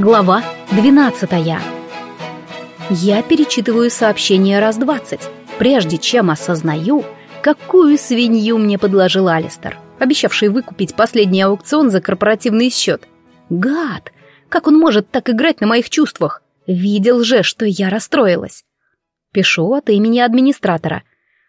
Глава 12 Я перечитываю сообщение раз двадцать, прежде чем осознаю, какую свинью мне подложил Алистер, обещавший выкупить последний аукцион за корпоративный счет. Гад! Как он может так играть на моих чувствах? Видел же, что я расстроилась. Пишу от имени администратора.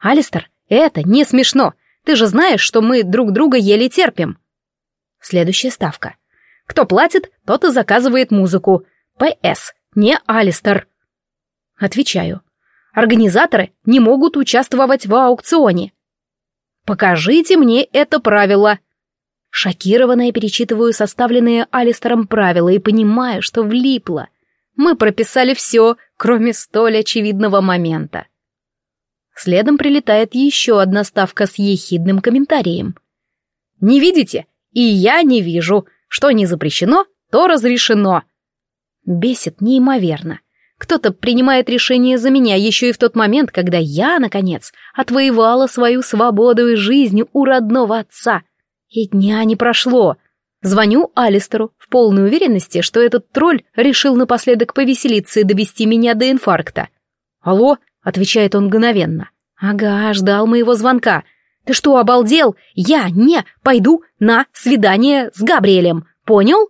«Алистер, это не смешно. Ты же знаешь, что мы друг друга еле терпим». Следующая ставка. Кто платит, тот и заказывает музыку. П.С. Не Алистер. Отвечаю. Организаторы не могут участвовать в аукционе. Покажите мне это правило. Шокированная перечитываю составленные Алистером правила и понимаю, что влипло. Мы прописали все, кроме столь очевидного момента. Следом прилетает еще одна ставка с ехидным комментарием. «Не видите? И я не вижу. Что не запрещено, то разрешено. Бесит неимоверно. Кто-то принимает решение за меня еще и в тот момент, когда я, наконец, отвоевала свою свободу и жизнь у родного отца. И дня не прошло. Звоню Алистеру в полной уверенности, что этот тролль решил напоследок повеселиться и довести меня до инфаркта. «Алло?» — отвечает он мгновенно. «Ага, ждал моего звонка. Ты что, обалдел? Я не пойду на свидание с Габриэлем, понял?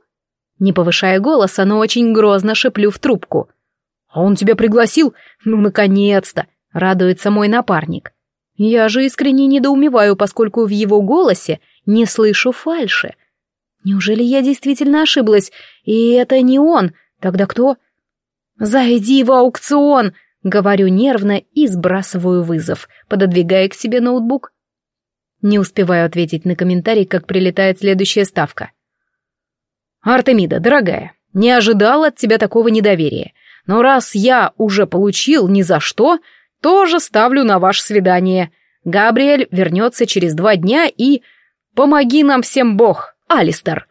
Не повышая голоса, но очень грозно шеплю в трубку. А он тебя пригласил? Ну, наконец-то! Радуется мой напарник. Я же искренне недоумеваю, поскольку в его голосе не слышу фальши. Неужели я действительно ошиблась? И это не он. Тогда кто? «Зайди в аукцион!» — говорю нервно и сбрасываю вызов, пододвигая к себе ноутбук. Не успеваю ответить на комментарий, как прилетает следующая ставка. «Артемида, дорогая, не ожидал от тебя такого недоверия. Но раз я уже получил ни за что, тоже ставлю на ваше свидание. Габриэль вернется через два дня и... Помоги нам всем Бог, Алистер!»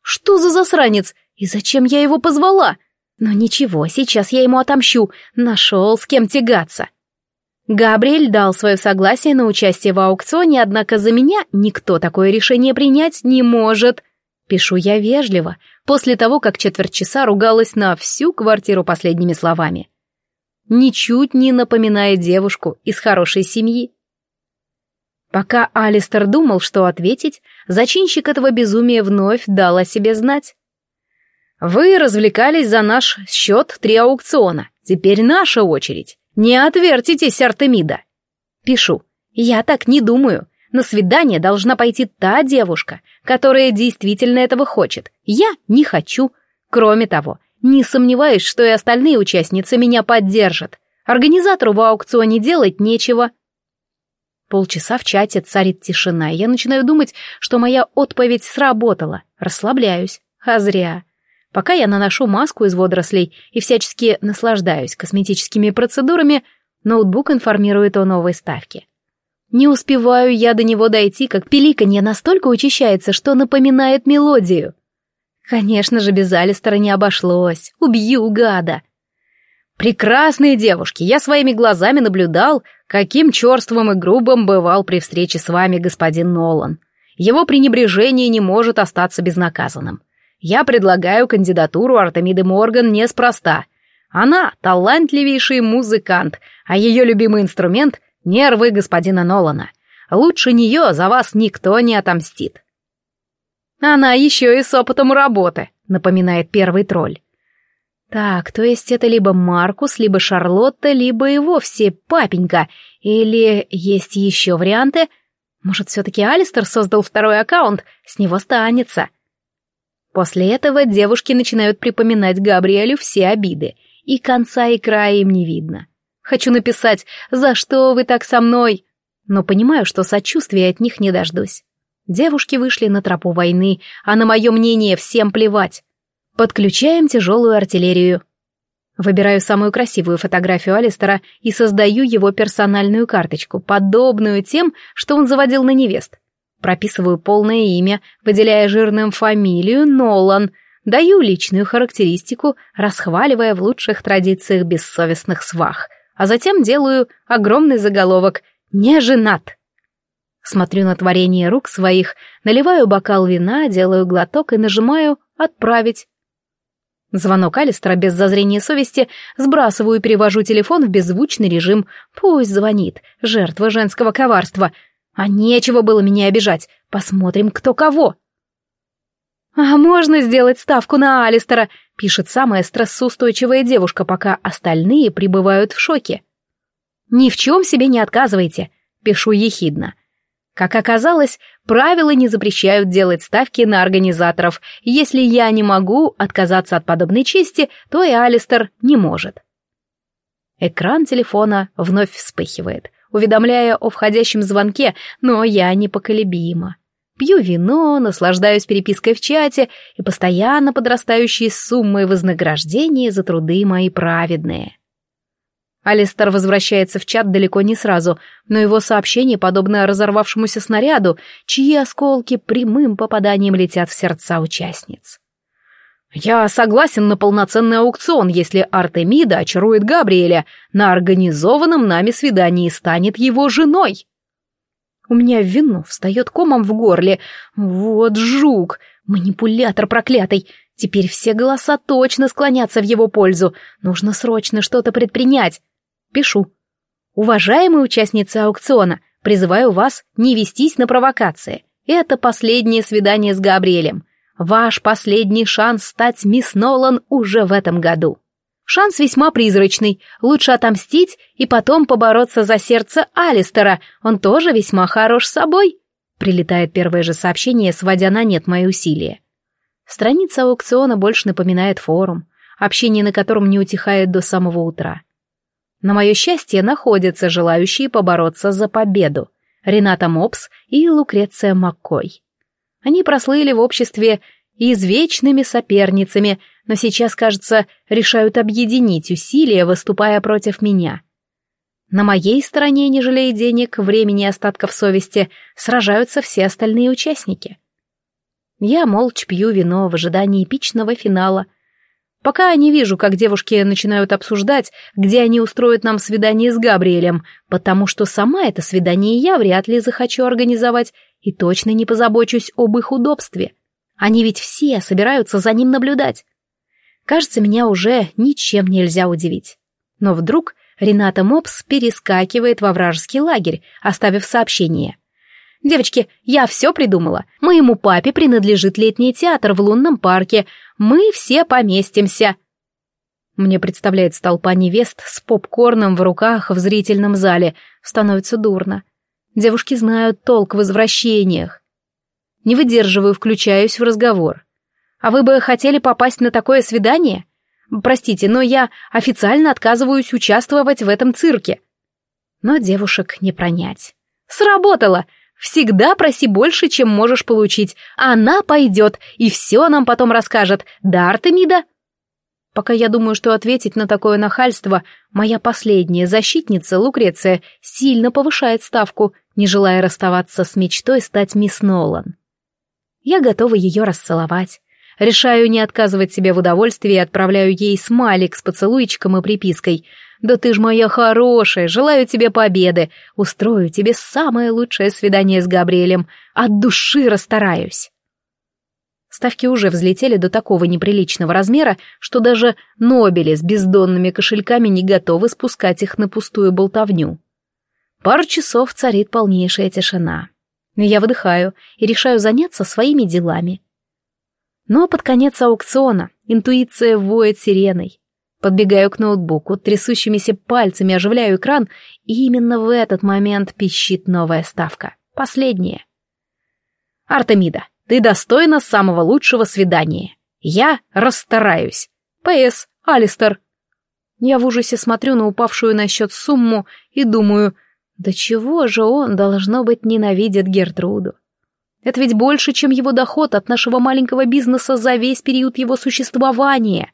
«Что за засранец? И зачем я его позвала?» «Но ничего, сейчас я ему отомщу. Нашел с кем тягаться». Габриэль дал свое согласие на участие в аукционе, однако за меня никто такое решение принять не может. Пишу я вежливо, после того, как четверть часа ругалась на всю квартиру последними словами. Ничуть не напоминая девушку из хорошей семьи. Пока Алистер думал, что ответить, зачинщик этого безумия вновь дал о себе знать. «Вы развлекались за наш счет три аукциона. Теперь наша очередь. «Не отвертитесь, Артемида!» Пишу. «Я так не думаю. На свидание должна пойти та девушка, которая действительно этого хочет. Я не хочу. Кроме того, не сомневаюсь, что и остальные участницы меня поддержат. Организатору в аукционе делать нечего». Полчаса в чате царит тишина, и я начинаю думать, что моя отповедь сработала. Расслабляюсь. А зря. Пока я наношу маску из водорослей и всячески наслаждаюсь косметическими процедурами, ноутбук информирует о новой ставке. Не успеваю я до него дойти, как пиликанье настолько учащается, что напоминает мелодию. Конечно же, без Алистера не обошлось. Убью гада. Прекрасные девушки, я своими глазами наблюдал, каким черствым и грубым бывал при встрече с вами господин Нолан. Его пренебрежение не может остаться безнаказанным. Я предлагаю кандидатуру Артемиды Морган неспроста. Она талантливейший музыкант, а ее любимый инструмент — нервы господина Нолана. Лучше нее за вас никто не отомстит. Она еще и с опытом работы, напоминает первый тролль. Так, то есть это либо Маркус, либо Шарлотта, либо и вовсе папенька. Или есть еще варианты? Может, все-таки Алистер создал второй аккаунт, с него станется. После этого девушки начинают припоминать Габриэлю все обиды, и конца и края им не видно. Хочу написать «За что вы так со мной?» но понимаю, что сочувствия от них не дождусь. Девушки вышли на тропу войны, а на мое мнение всем плевать. Подключаем тяжелую артиллерию. Выбираю самую красивую фотографию Алистера и создаю его персональную карточку, подобную тем, что он заводил на невест. Прописываю полное имя, выделяя жирным фамилию Нолан, даю личную характеристику, расхваливая в лучших традициях бессовестных свах, а затем делаю огромный заголовок «Не женат». Смотрю на творение рук своих, наливаю бокал вина, делаю глоток и нажимаю «Отправить». Звонок Алистера без зазрения совести, сбрасываю и перевожу телефон в беззвучный режим. Пусть звонит, жертва женского коварства. А нечего было меня обижать. Посмотрим, кто кого. «А можно сделать ставку на Алистера?» — пишет самая стрессоустойчивая девушка, пока остальные пребывают в шоке. «Ни в чем себе не отказывайте», — пишу ехидно. Как оказалось, правила не запрещают делать ставки на организаторов. Если я не могу отказаться от подобной чести, то и Алистер не может. Экран телефона вновь вспыхивает, уведомляя о входящем звонке, но я непоколебима. Пью вино, наслаждаюсь перепиской в чате и постоянно подрастающей суммой вознаграждения за труды мои праведные. Алистер возвращается в чат далеко не сразу, но его сообщение подобно разорвавшемуся снаряду, чьи осколки прямым попаданием летят в сердца участниц. «Я согласен на полноценный аукцион, если Артемида очарует Габриэля на организованном нами свидании и станет его женой». У меня вино встает комом в горле. Вот жук, манипулятор проклятый. Теперь все голоса точно склонятся в его пользу. Нужно срочно что-то предпринять. Пишу. Уважаемые участницы аукциона, призываю вас не вестись на провокации. Это последнее свидание с Габриэлем. Ваш последний шанс стать мисс Нолан уже в этом году. Шанс весьма призрачный. Лучше отомстить и потом побороться за сердце Алистера. Он тоже весьма хорош собой. Прилетает первое же сообщение, сводя на нет мои усилия. Страница аукциона больше напоминает форум, общение на котором не утихает до самого утра. На мое счастье, находятся желающие побороться за победу. Рената Мопс и Лукреция Маккой. Они прослыли в обществе извечными соперницами, но сейчас, кажется, решают объединить усилия, выступая против меня. На моей стороне, не жалея денег, времени и остатков совести, сражаются все остальные участники. Я молча пью вино в ожидании эпичного финала, Пока не вижу, как девушки начинают обсуждать, где они устроят нам свидание с Габриэлем, потому что сама это свидание я вряд ли захочу организовать и точно не позабочусь об их удобстве. Они ведь все собираются за ним наблюдать. Кажется, меня уже ничем нельзя удивить. Но вдруг Рената Мопс перескакивает во вражеский лагерь, оставив сообщение. «Девочки, я все придумала. Моему папе принадлежит летний театр в лунном парке. Мы все поместимся. Мне представляется толпа невест с попкорном в руках в зрительном зале. Становится дурно. Девушки знают толк в возвращениях. Не выдерживаю, включаюсь в разговор. А вы бы хотели попасть на такое свидание? Простите, но я официально отказываюсь участвовать в этом цирке. Но девушек не пронять. Сработало! Всегда проси больше, чем можешь получить. Она пойдет и все нам потом расскажет. Да, Артемида?» Пока я думаю, что ответить на такое нахальство, моя последняя защитница, Лукреция, сильно повышает ставку, не желая расставаться с мечтой стать мисс Нолан. Я готова ее расцеловать. Решаю не отказывать себе в удовольствии и отправляю ей смайлик с поцелуйчиком и припиской — да ты ж моя хорошая, желаю тебе победы, устрою тебе самое лучшее свидание с Габриэлем, от души расстараюсь. Ставки уже взлетели до такого неприличного размера, что даже Нобели с бездонными кошельками не готовы спускать их на пустую болтовню. Пару часов царит полнейшая тишина. Я выдыхаю и решаю заняться своими делами. Но под конец аукциона интуиция воет сиреной. Подбегаю к ноутбуку, трясущимися пальцами оживляю экран, и именно в этот момент пищит новая ставка. Последняя. Артемида, ты достойна самого лучшего свидания. Я расстараюсь. П.С. Алистер. Я в ужасе смотрю на упавшую на счет сумму и думаю, да чего же он, должно быть, ненавидит Гертруду? Это ведь больше, чем его доход от нашего маленького бизнеса за весь период его существования.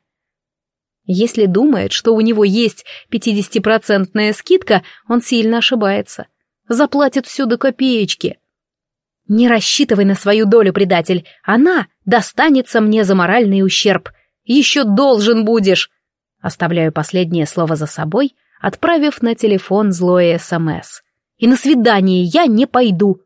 Если думает, что у него есть 50-процентная скидка, он сильно ошибается. Заплатит все до копеечки. Не рассчитывай на свою долю, предатель. Она достанется мне за моральный ущерб. Еще должен будешь. Оставляю последнее слово за собой, отправив на телефон злое СМС. И на свидание я не пойду.